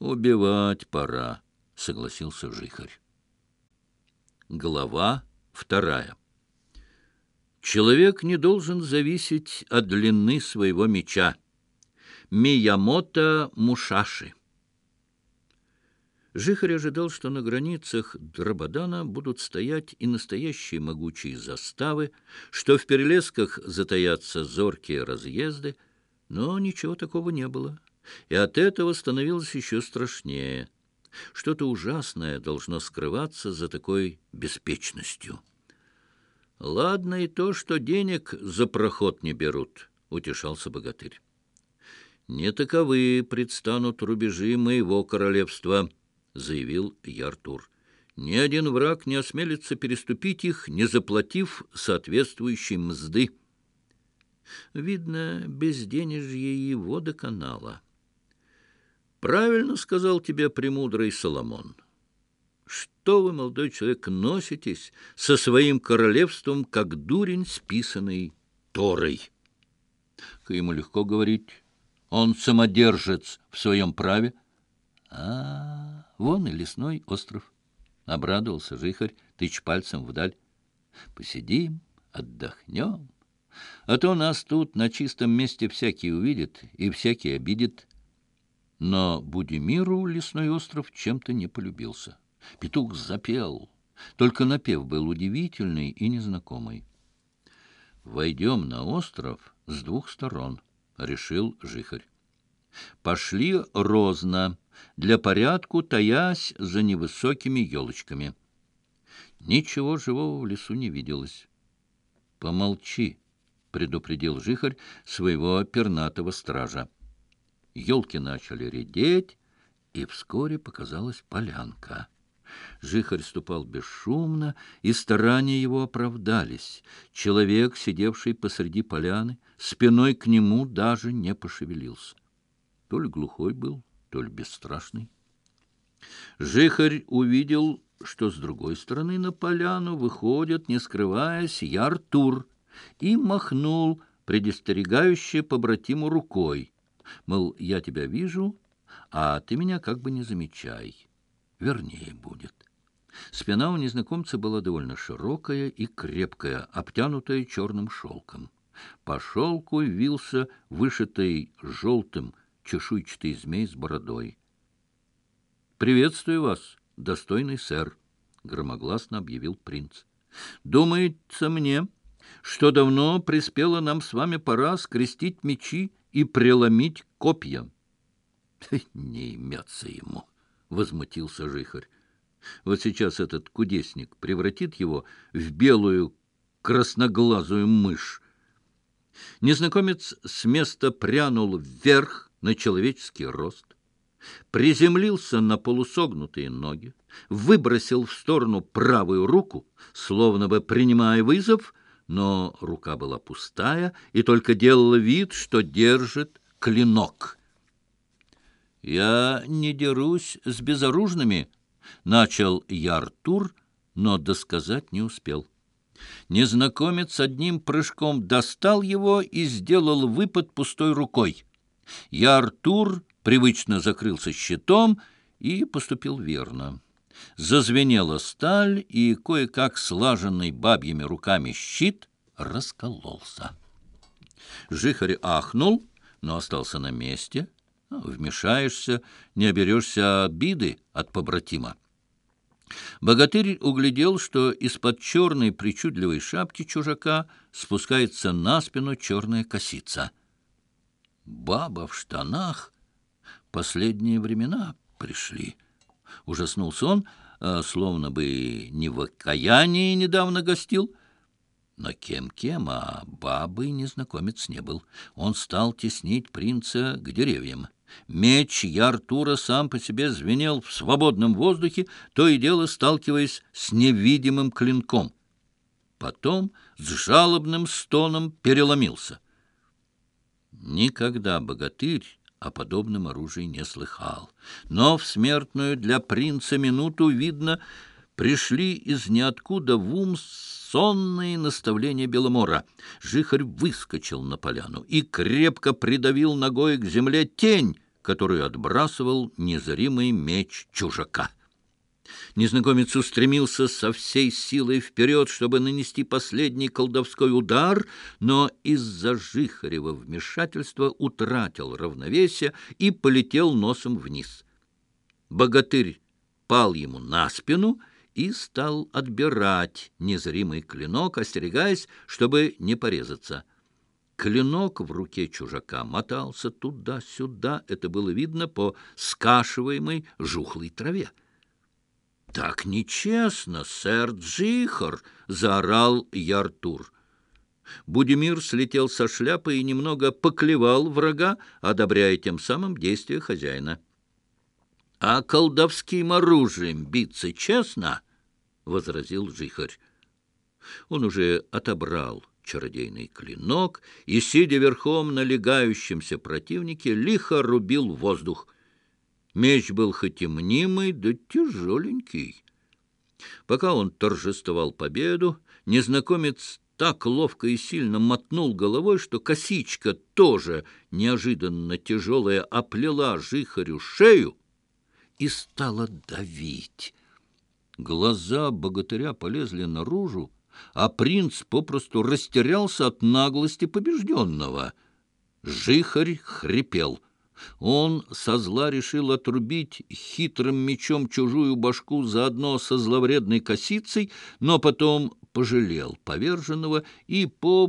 «Убивать пора», — согласился жихарь. Глава вторая. Человек не должен зависеть от длины своего меча. Миямото Мушаши. Жихарь ожидал, что на границах Драбадана будут стоять и настоящие могучие заставы, что в перелесках затаятся зоркие разъезды, но ничего такого не было и от этого становилось еще страшнее. Что-то ужасное должно скрываться за такой беспечностью. «Ладно и то, что денег за проход не берут», — утешался богатырь. «Не таковы предстанут рубежи моего королевства», — заявил Яртур. «Ни один враг не осмелится переступить их, не заплатив соответствующей мзды». Видно, безденежье его до канала. канала. «Правильно сказал тебе премудрый Соломон. Что вы, молодой человек, носитесь со своим королевством, как дурень, списанный Торой?» К ему легко говорить. Он самодержец в своем праве. А-а-а! Вон и лесной остров. Обрадовался жихарь, тыч пальцем вдаль. Посидим, отдохнем. А но Будимиру лесной остров чем-то не полюбился. Петух запел, только напев был удивительный и незнакомый. «Войдем на остров с двух сторон», — решил Жихарь. Пошли розно, для порядку таясь за невысокими елочками. Ничего живого в лесу не виделось. «Помолчи», — предупредил Жихарь своего пернатого стража. Елки начали редеть, и вскоре показалась полянка. Жихарь ступал бесшумно, и старания его оправдались. Человек, сидевший посреди поляны, спиной к нему даже не пошевелился. То ли глухой был, то ли бесстрашный. Жихарь увидел, что с другой стороны на поляну выходит, не скрываясь, Яртур, и махнул предостерегающе побратиму рукой мол, я тебя вижу, а ты меня как бы не замечай. Вернее будет. Спина у незнакомца была довольно широкая и крепкая, обтянутая черным шелком. По шелку вился вышитый желтым чешуйчатый змей с бородой. «Приветствую вас, достойный сэр», — громогласно объявил принц. «Думается мне, что давно приспела нам с вами пора скрестить мечи и преломить копья. — Не имется ему, — возмутился жихарь. Вот сейчас этот кудесник превратит его в белую красноглазую мышь. Незнакомец с места прянул вверх на человеческий рост, приземлился на полусогнутые ноги, выбросил в сторону правую руку, словно бы принимая вызов — но рука была пустая и только делала вид, что держит клинок. «Я не дерусь с безоружными», — начал Яртур, но досказать не успел. Незнакомец одним прыжком достал его и сделал выпад пустой рукой. Яртур привычно закрылся щитом и поступил верно. Зазвенела сталь, и кое-как слаженный бабьими руками щит раскололся. Жихарь ахнул, но остался на месте. Ну, вмешаешься, не оберешься обиды от побратима. Богатырь углядел, что из-под черной причудливой шапки чужака спускается на спину черная косица. Баба в штанах. Последние времена пришли. Ужаснулся он, а, словно бы не в окаянии недавно гостил. Но кем-кем, а бабой незнакомец не был. Он стал теснить принца к деревьям. Меч Яртура сам по себе звенел в свободном воздухе, то и дело сталкиваясь с невидимым клинком. Потом с жалобным стоном переломился — Никогда богатырь о подобном оружии не слыхал. Но в смертную для принца минуту, видно, пришли из ниоткуда в ум сонные наставления Беломора. Жихарь выскочил на поляну и крепко придавил ногой к земле тень, которую отбрасывал незримый меч чужака. Незнакомец устремился со всей силой вперед, чтобы нанести последний колдовской удар, но из-за Жихарева вмешательства утратил равновесие и полетел носом вниз. Богатырь пал ему на спину и стал отбирать незримый клинок, остерегаясь, чтобы не порезаться. Клинок в руке чужака мотался туда-сюда, это было видно по скашиваемой жухлой траве. Так нечестно, сэр Джихар, заорал Яртур. Будимир слетел со шляпы и немного поклевал врага, одобряя тем самым действия хозяина. — А колдовским оружием биться честно? — возразил Джихарь. Он уже отобрал чародейный клинок и, сидя верхом на легающемся противнике, лихо рубил воздух — Меч был хоть и мнимый, да тяжеленький. Пока он торжествовал победу, незнакомец так ловко и сильно мотнул головой, что косичка тоже неожиданно тяжелая оплела жихарю шею и стала давить. Глаза богатыря полезли наружу, а принц попросту растерялся от наглости побежденного. Жихарь хрипел — он со зла решил отрубить хитрым мечом чужую башку заодно со зловредной косицей, но потом пожалел поверженного и по